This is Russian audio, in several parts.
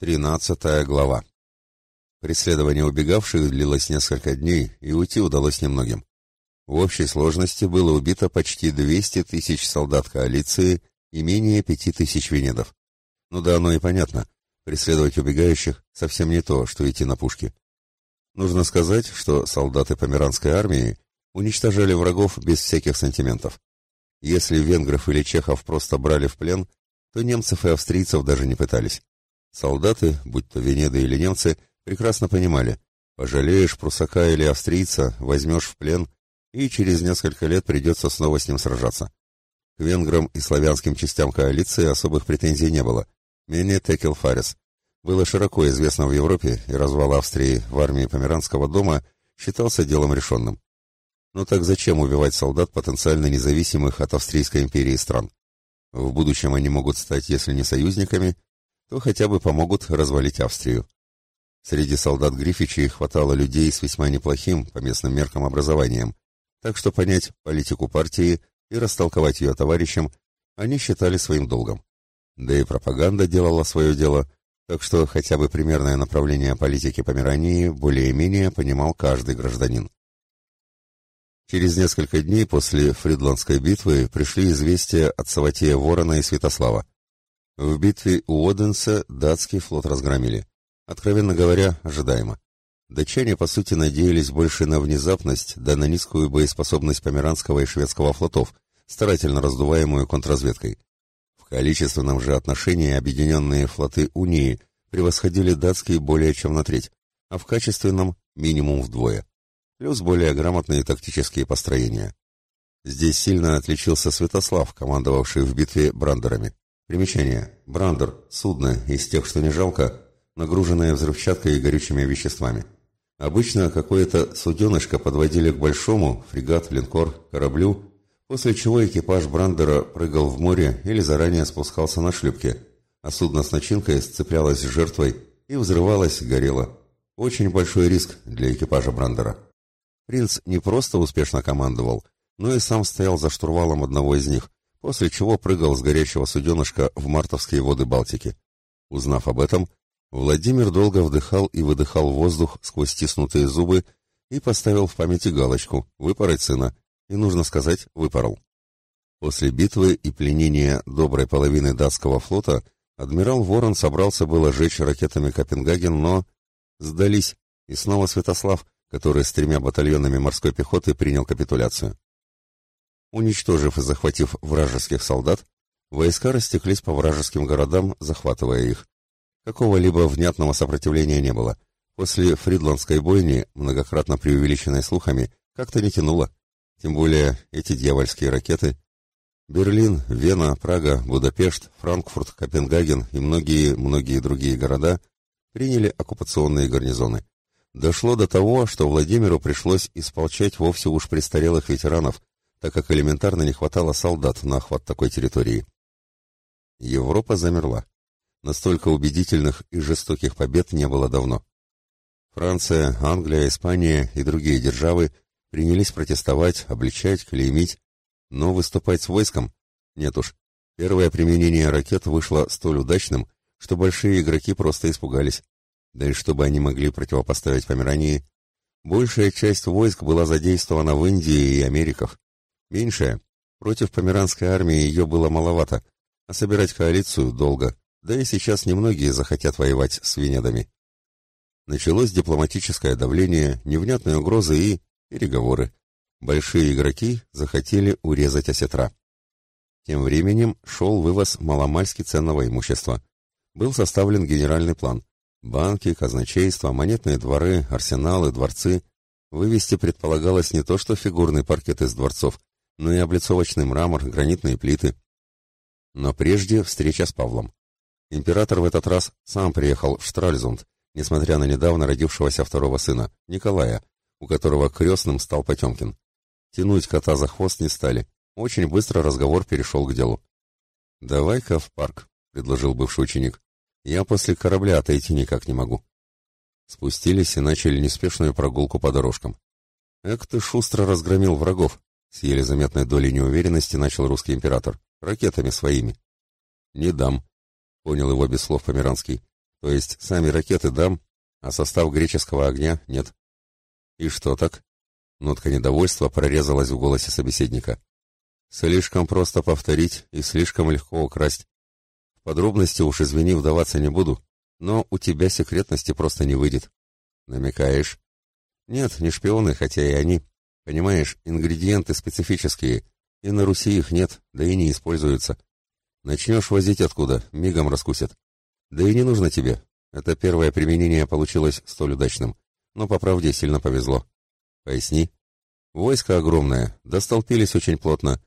Тринадцатая глава. Преследование убегавших длилось несколько дней, и уйти удалось немногим. В общей сложности было убито почти 200 тысяч солдат коалиции и менее 5 тысяч венедов. Ну да, оно и понятно. Преследовать убегающих совсем не то, что идти на пушки. Нужно сказать, что солдаты померанской армии уничтожали врагов без всяких сантиментов. Если венгров или чехов просто брали в плен, то немцев и австрийцев даже не пытались. Солдаты, будь то венеды или немцы, прекрасно понимали, пожалеешь прусака или австрийца, возьмешь в плен, и через несколько лет придется снова с ним сражаться. К венграм и славянским частям коалиции особых претензий не было. Менее Текел Фарес. Было широко известно в Европе, и развал Австрии в армии Померанского дома считался делом решенным. Но так зачем убивать солдат потенциально независимых от Австрийской империи стран? В будущем они могут стать, если не союзниками, то хотя бы помогут развалить Австрию. Среди солдат Грифичей хватало людей с весьма неплохим, по местным меркам, образованием, так что понять политику партии и растолковать ее товарищам они считали своим долгом. Да и пропаганда делала свое дело, так что хотя бы примерное направление политики Померании более-менее понимал каждый гражданин. Через несколько дней после Фридландской битвы пришли известия от Саватея Ворона и Святослава. В битве у Оденса датский флот разгромили. Откровенно говоря, ожидаемо. Датчане, по сути, надеялись больше на внезапность, да на низкую боеспособность померанского и шведского флотов, старательно раздуваемую контрразведкой. В количественном же отношении объединенные флоты Унии превосходили датские более чем на треть, а в качественном – минимум вдвое. Плюс более грамотные тактические построения. Здесь сильно отличился Святослав, командовавший в битве брандерами. Примечание. Брандер – судно из тех, что не жалко, нагруженное взрывчаткой и горючими веществами. Обычно какое-то суденышко подводили к большому, фрегат, линкор, кораблю, после чего экипаж Брандера прыгал в море или заранее спускался на шлюпке, а судно с начинкой сцеплялось с жертвой и взрывалось, горело. Очень большой риск для экипажа Брандера. Принц не просто успешно командовал, но и сам стоял за штурвалом одного из них, после чего прыгал с горящего суденышка в мартовские воды Балтики. Узнав об этом, Владимир долго вдыхал и выдыхал воздух сквозь стиснутые зубы и поставил в памяти галочку «выпороть сына», и, нужно сказать, выпорол. После битвы и пленения доброй половины датского флота адмирал Ворон собрался было жечь ракетами Копенгаген, но сдались, и снова Святослав, который с тремя батальонами морской пехоты принял капитуляцию. Уничтожив и захватив вражеских солдат, войска растеклись по вражеским городам, захватывая их. Какого-либо внятного сопротивления не было. После Фридландской бойни, многократно преувеличенной слухами, как-то не тянуло. Тем более эти дьявольские ракеты. Берлин, Вена, Прага, Будапешт, Франкфурт, Копенгаген и многие-многие другие города приняли оккупационные гарнизоны. Дошло до того, что Владимиру пришлось исполчать вовсе уж престарелых ветеранов, так как элементарно не хватало солдат на охват такой территории. Европа замерла. Настолько убедительных и жестоких побед не было давно. Франция, Англия, Испания и другие державы принялись протестовать, обличать, клеймить, но выступать с войском? Нет уж. Первое применение ракет вышло столь удачным, что большие игроки просто испугались. Да и чтобы они могли противопоставить Померании, большая часть войск была задействована в Индии и Америках. Меньшая. Против померанской армии ее было маловато, а собирать коалицию долго, да и сейчас немногие захотят воевать с Венедами. Началось дипломатическое давление, невнятные угрозы и переговоры. Большие игроки захотели урезать осетра. Тем временем шел вывоз маломальски ценного имущества. Был составлен генеральный план. Банки, казначейства, монетные дворы, арсеналы, дворцы. Вывести предполагалось не то что фигурный паркет из дворцов, но и облицовочный мрамор, гранитные плиты. Но прежде встреча с Павлом. Император в этот раз сам приехал в Штральзунд, несмотря на недавно родившегося второго сына, Николая, у которого крестным стал Потемкин. Тянуть кота за хвост не стали. Очень быстро разговор перешел к делу. «Давай-ка в парк», — предложил бывший ученик. «Я после корабля отойти никак не могу». Спустились и начали неспешную прогулку по дорожкам. «Эк ты шустро разгромил врагов», с еле заметной долей неуверенности начал русский император. Ракетами своими. Не дам, понял его без слов Померанский. То есть сами ракеты дам, а состав греческого огня нет. И что так? Нотка недовольства прорезалась в голосе собеседника. Слишком просто повторить и слишком легко украсть. В подробности уж, извини, вдаваться не буду, но у тебя секретности просто не выйдет. Намекаешь? Нет, не шпионы, хотя и они. Понимаешь, ингредиенты специфические, и на Руси их нет, да и не используются. Начнешь возить откуда, мигом раскусят. Да и не нужно тебе. Это первое применение получилось столь удачным. Но по правде сильно повезло. Поясни. Войско огромное, достолпились очень плотно.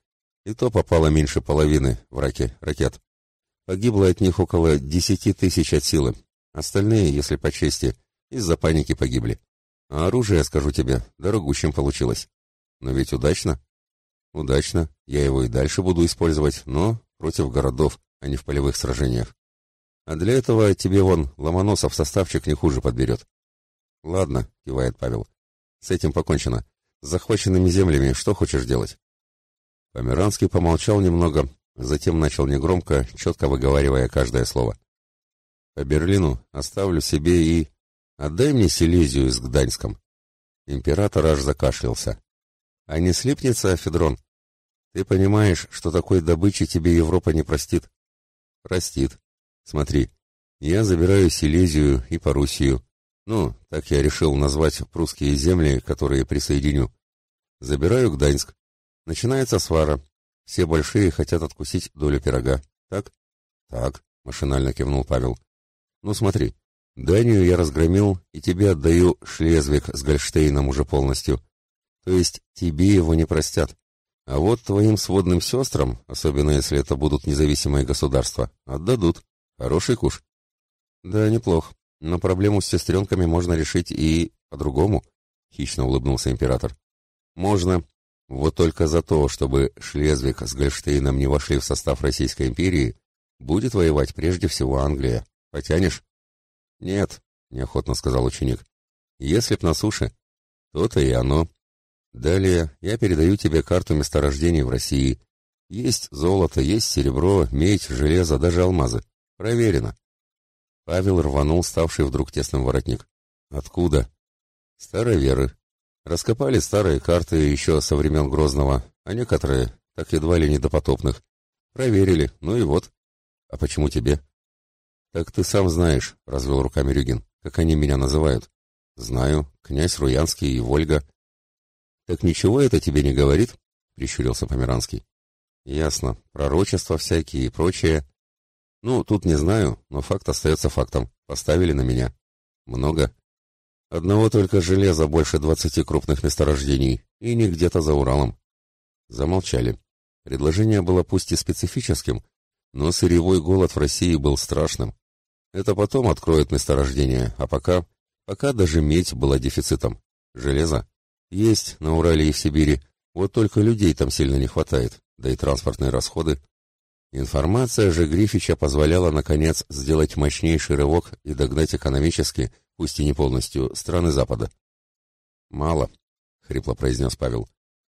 И то попало меньше половины в раке ракет. Погибло от них около десяти тысяч от силы. Остальные, если по чести, из-за паники погибли. А оружие, скажу тебе, дорогущим получилось. Но ведь удачно. Удачно. Я его и дальше буду использовать, но против городов, а не в полевых сражениях. А для этого тебе вон Ломоносов составчик не хуже подберет. Ладно, кивает Павел. С этим покончено. С захваченными землями что хочешь делать? Померанский помолчал немного, затем начал негромко, четко выговаривая каждое слово. По Берлину оставлю себе и... Отдай мне Силезию с Гданьском. Император аж закашлялся. А не слипнется, Федрон? Ты понимаешь, что такой добычи тебе Европа не простит? Простит. Смотри, я забираю Силезию и Парусию. Ну, так я решил назвать прусские земли, которые присоединю. Забираю Гданьск. Начинается свара. Все большие хотят откусить долю пирога. Так? Так, машинально кивнул Павел. Ну смотри, Данию я разгромил, и тебе отдаю Шлезвик с Гольштейном уже полностью. То есть тебе его не простят. А вот твоим сводным сестрам, особенно если это будут независимые государства, отдадут. Хороший куш. Да, неплох. Но проблему с сестренками можно решить и по-другому, хищно улыбнулся император. Можно. Вот только за то, чтобы Шлезвик с Гольштейном не вошли в состав Российской империи, будет воевать прежде всего Англия. Потянешь? Нет, неохотно сказал ученик. Если б на суше, то-то и оно. Далее я передаю тебе карту месторождений в России. Есть золото, есть серебро, медь, железо, даже алмазы. Проверено. Павел рванул ставший вдруг тесным воротник. Откуда? Староверы. Раскопали старые карты еще со времен Грозного, а некоторые, так едва ли не допотопных. Проверили, ну и вот. А почему тебе? Так ты сам знаешь, развел руками Рюгин, как они меня называют. Знаю, князь Руянский и Вольга. «Так ничего это тебе не говорит?» — прищурился Померанский. «Ясно. Пророчества всякие и прочее. Ну, тут не знаю, но факт остается фактом. Поставили на меня. Много. Одного только железа больше двадцати крупных месторождений, и не где-то за Уралом». Замолчали. Предложение было пусть и специфическим, но сырьевой голод в России был страшным. Это потом откроют месторождение, а пока... Пока даже медь была дефицитом. Железо есть на Урале и в Сибири, вот только людей там сильно не хватает, да и транспортные расходы. Информация же Грифича позволяла, наконец, сделать мощнейший рывок и догнать экономически, пусть и не полностью, страны Запада. «Мало», — хрипло произнес Павел.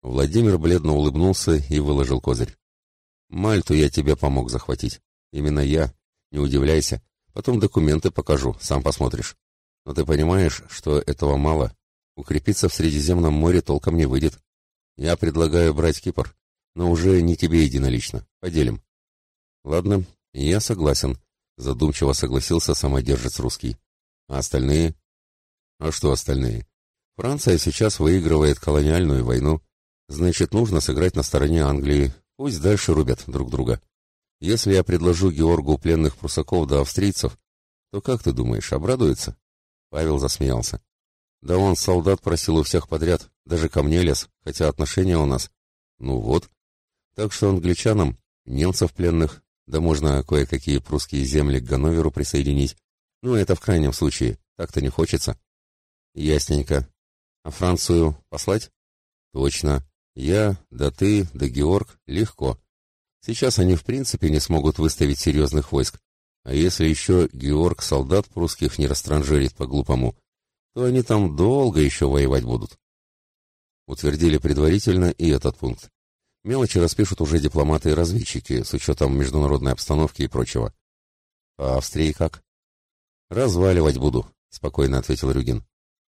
Владимир бледно улыбнулся и выложил козырь. «Мальту я тебе помог захватить. Именно я. Не удивляйся. Потом документы покажу, сам посмотришь. Но ты понимаешь, что этого мало, Укрепиться в Средиземном море толком не выйдет. Я предлагаю брать Кипр, но уже не тебе единолично. Поделим. Ладно, я согласен, задумчиво согласился самодержец русский. А остальные? А что остальные? Франция сейчас выигрывает колониальную войну. Значит, нужно сыграть на стороне Англии. Пусть дальше рубят друг друга. Если я предложу Георгу пленных прусаков до австрийцев, то как ты думаешь, обрадуется? Павел засмеялся. Да он солдат просил у всех подряд, даже ко мне лез, хотя отношения у нас. Ну вот. Так что англичанам, немцев пленных, да можно кое-какие прусские земли к Ганноверу присоединить. Ну, это в крайнем случае, так-то не хочется. Ясненько. А Францию послать? Точно. Я, да ты, да Георг, легко. Сейчас они в принципе не смогут выставить серьезных войск. А если еще Георг солдат прусских не растранжирит по-глупому, то они там долго еще воевать будут. Утвердили предварительно и этот пункт. Мелочи распишут уже дипломаты и разведчики с учетом международной обстановки и прочего. А Австрии как? «Разваливать буду», — спокойно ответил Рюгин.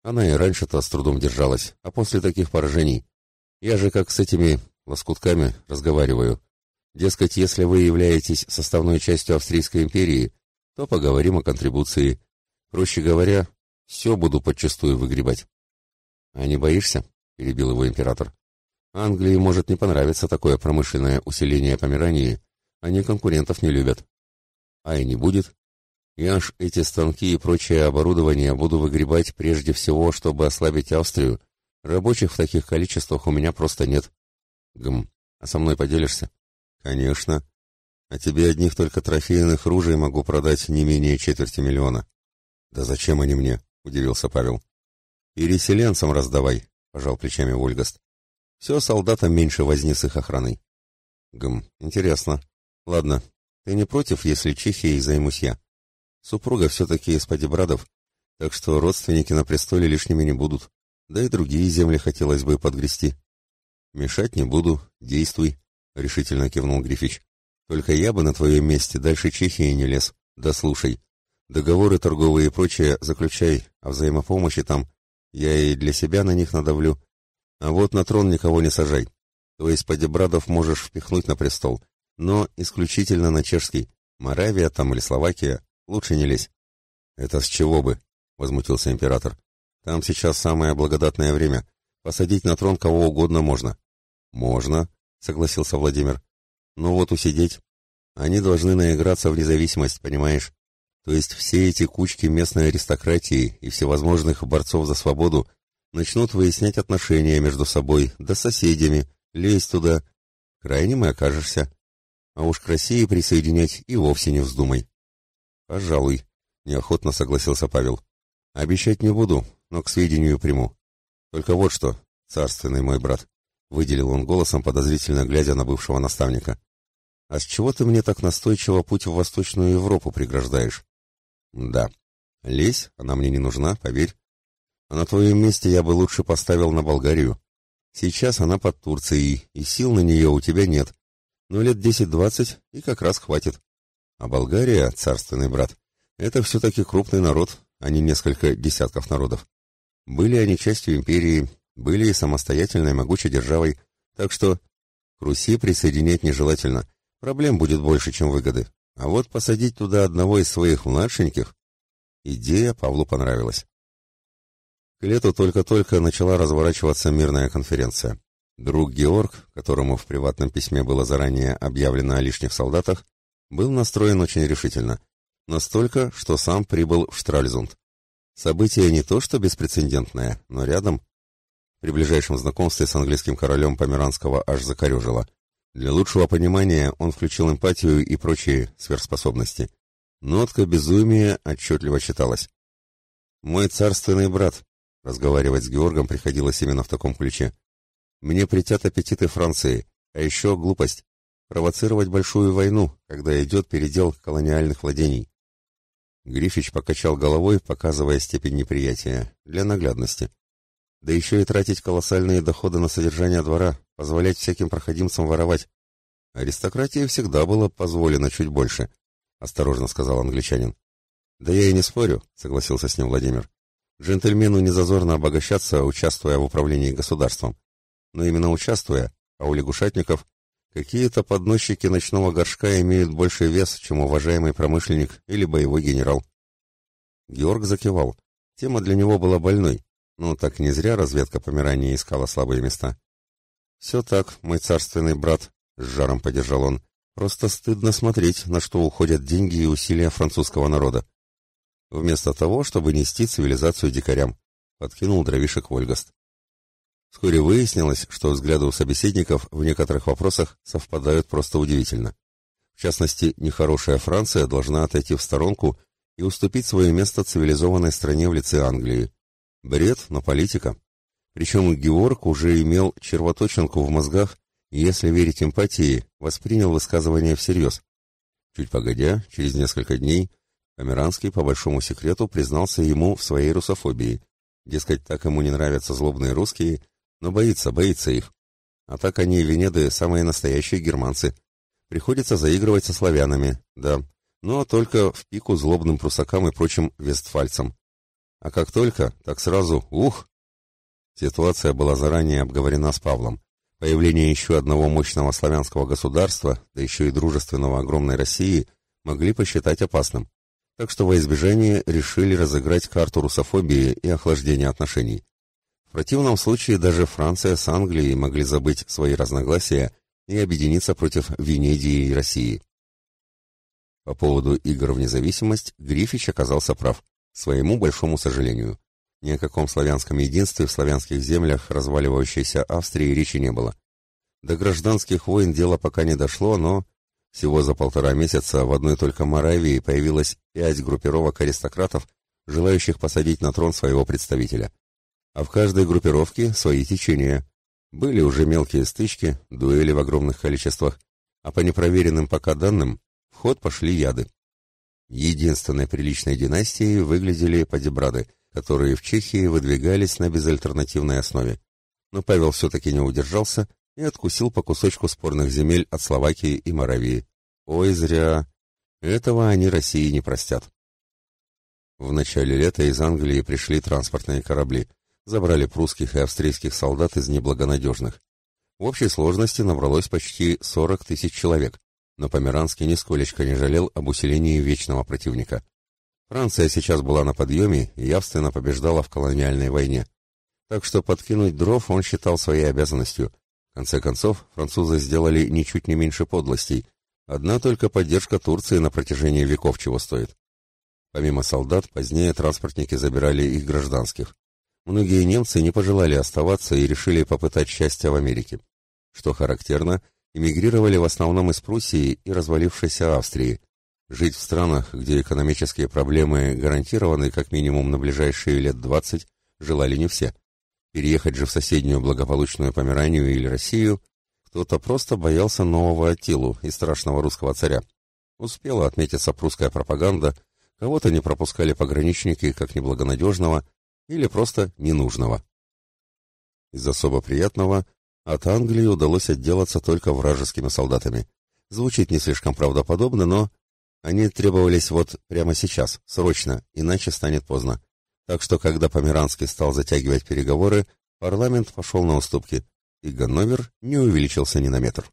«Она и раньше-то с трудом держалась, а после таких поражений. Я же как с этими лоскутками разговариваю. Дескать, если вы являетесь составной частью Австрийской империи, то поговорим о контрибуции. Проще говоря, все буду подчастую выгребать». «А не боишься?» — перебил его император. «Англии может не понравиться такое промышленное усиление Померании. Они конкурентов не любят». «А и не будет. Я ж эти станки и прочее оборудование буду выгребать прежде всего, чтобы ослабить Австрию. Рабочих в таких количествах у меня просто нет». «Гм, а со мной поделишься?» «Конечно. А тебе одних только трофейных ружей могу продать не менее четверти миллиона». «Да зачем они мне?» — удивился Павел. «Переселенцам раздавай», — пожал плечами Вольгаст. «Все солдатам меньше возни с их охраной». «Гм, интересно. Ладно, ты не против, если Чехией займусь я? Супруга все-таки из Падибрадов, так что родственники на престоле лишними не будут. Да и другие земли хотелось бы подгрести». «Мешать не буду, действуй», — решительно кивнул Грифич. «Только я бы на твоем месте дальше Чехии не лез. Да слушай, договоры торговые и прочее заключай, а взаимопомощи там я и для себя на них надавлю. А вот на трон никого не сажай. То есть Падебрадов можешь впихнуть на престол, но исключительно на чешский. Моравия там или Словакия, лучше не лезь. Это с чего бы? Возмутился император. Там сейчас самое благодатное время. Посадить на трон кого угодно можно. Можно, согласился Владимир. Но вот усидеть. Они должны наиграться в независимость, понимаешь? То есть все эти кучки местной аристократии и всевозможных борцов за свободу начнут выяснять отношения между собой, да соседями, лезть туда. Крайним и окажешься. А уж к России присоединять и вовсе не вздумай. Пожалуй, неохотно согласился Павел. Обещать не буду, но к сведению приму. Только вот что, царственный мой брат, выделил он голосом, подозрительно глядя на бывшего наставника. А с чего ты мне так настойчиво путь в Восточную Европу преграждаешь? Да. Лезь, она мне не нужна, поверь. А на твоем месте я бы лучше поставил на Болгарию. Сейчас она под Турцией, и сил на нее у тебя нет. Но лет десять-двадцать и как раз хватит. А Болгария, царственный брат, это все-таки крупный народ, а не несколько десятков народов. Были они частью империи, были и самостоятельной могучей державой, так что к Руси присоединять нежелательно. Проблем будет больше, чем выгоды. А вот посадить туда одного из своих младшеньких... Идея Павлу понравилась. К лету только-только начала разворачиваться мирная конференция. Друг Георг, которому в приватном письме было заранее объявлено о лишних солдатах, был настроен очень решительно. Настолько, что сам прибыл в Штральзунд. Событие не то что беспрецедентное, но рядом. При ближайшем знакомстве с английским королем Померанского аж закорежило. Для лучшего понимания он включил эмпатию и прочие сверхспособности. Нотка безумия отчетливо читалась. «Мой царственный брат», — разговаривать с Георгом приходилось именно в таком ключе. «Мне притят аппетиты Франции, а еще глупость — провоцировать большую войну, когда идет передел колониальных владений». Грифич покачал головой, показывая степень неприятия, для наглядности. Да еще и тратить колоссальные доходы на содержание двора, позволять всяким проходимцам воровать. Аристократии всегда было позволено чуть больше, осторожно сказал англичанин. Да я и не спорю, согласился с ним Владимир. Джентльмену не зазорно обогащаться, участвуя в управлении государством. Но именно участвуя, а у лягушатников какие-то подносчики ночного горшка имеют больший вес, чем уважаемый промышленник или боевой генерал. Георг закивал. Тема для него была больной. Ну, так не зря разведка Померании искала слабые места. «Все так, мой царственный брат», — с жаром поддержал он. «Просто стыдно смотреть, на что уходят деньги и усилия французского народа. Вместо того, чтобы нести цивилизацию дикарям», — подкинул дровишек Вольгаст. Вскоре выяснилось, что взгляды у собеседников в некоторых вопросах совпадают просто удивительно. В частности, нехорошая Франция должна отойти в сторонку и уступить свое место цивилизованной стране в лице Англии. Бред, но политика. Причем Георг уже имел червоточинку в мозгах и, если верить эмпатии, воспринял высказывание всерьез. Чуть погодя, через несколько дней, Померанский по большому секрету признался ему в своей русофобии. Дескать, так ему не нравятся злобные русские, но боится, боится их. А так они, Венеды, самые настоящие германцы. Приходится заигрывать со славянами, да. но только в пику злобным прусакам и прочим вестфальцам. А как только, так сразу ух! Ситуация была заранее обговорена с Павлом. Появление еще одного мощного славянского государства, да еще и дружественного огромной России, могли посчитать опасным. Так что во избежание решили разыграть карту русофобии и охлаждения отношений. В противном случае даже Франция с Англией могли забыть свои разногласия и объединиться против Венедии и России. По поводу игр в независимость Грифич оказался прав, своему большому сожалению. Ни о каком славянском единстве в славянских землях разваливающейся Австрии речи не было. До гражданских войн дело пока не дошло, но всего за полтора месяца в одной только Моравии появилось пять группировок аристократов, желающих посадить на трон своего представителя. А в каждой группировке свои течения. Были уже мелкие стычки, дуэли в огромных количествах, а по непроверенным пока данным в ход пошли яды. Единственной приличной династией выглядели падебрады, которые в Чехии выдвигались на безальтернативной основе. Но Павел все-таки не удержался и откусил по кусочку спорных земель от Словакии и Моравии. Ой, зря. Этого они России не простят. В начале лета из Англии пришли транспортные корабли, забрали прусских и австрийских солдат из неблагонадежных. В общей сложности набралось почти 40 тысяч человек, но Померанский нисколечко не жалел об усилении вечного противника. Франция сейчас была на подъеме и явственно побеждала в колониальной войне. Так что подкинуть дров он считал своей обязанностью. В конце концов, французы сделали ничуть не меньше подлостей. Одна только поддержка Турции на протяжении веков чего стоит. Помимо солдат, позднее транспортники забирали их гражданских. Многие немцы не пожелали оставаться и решили попытать счастья в Америке. Что характерно, эмигрировали в основном из Пруссии и развалившейся Австрии, Жить в странах, где экономические проблемы гарантированы как минимум на ближайшие лет 20, желали не все. Переехать же в соседнюю благополучную Померанию или Россию кто-то просто боялся нового Аттилу и страшного русского царя. Успела отметиться прусская пропаганда, кого-то не пропускали пограничники как неблагонадежного или просто ненужного. Из особо приятного от Англии удалось отделаться только вражескими солдатами. Звучит не слишком правдоподобно, но они требовались вот прямо сейчас, срочно, иначе станет поздно. Так что, когда Померанский стал затягивать переговоры, парламент пошел на уступки, и Ганновер не увеличился ни на метр.